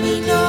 let me know.